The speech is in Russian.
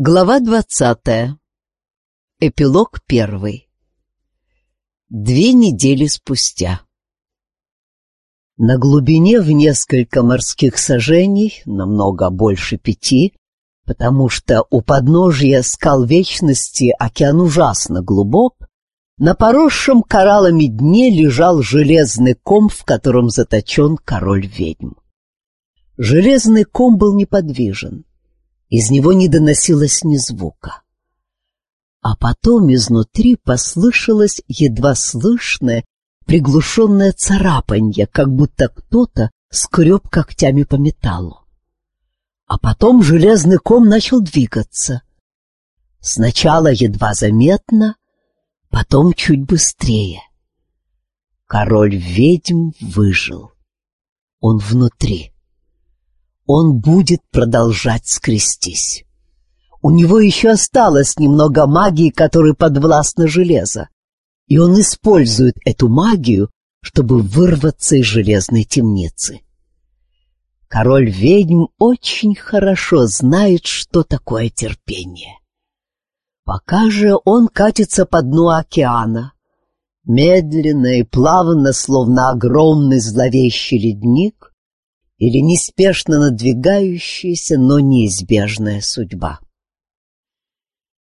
Глава двадцатая. Эпилог первый. Две недели спустя. На глубине в несколько морских сажений, намного больше пяти, потому что у подножья скал вечности океан ужасно глубок, на поросшем кораллами дне лежал железный ком, в котором заточен король-ведьм. Железный ком был неподвижен. Из него не доносилось ни звука. А потом изнутри послышалось едва слышное, приглушенное царапанье, как будто кто-то скреб когтями по металлу. А потом железный ком начал двигаться. Сначала едва заметно, потом чуть быстрее. Король-ведьм выжил. Он внутри он будет продолжать скрестись. У него еще осталось немного магии, которой подвластно железо, и он использует эту магию, чтобы вырваться из железной темницы. Король-ведьм очень хорошо знает, что такое терпение. Пока же он катится по дну океана, медленно и плавно, словно огромный зловещий ледник, или неспешно надвигающаяся, но неизбежная судьба.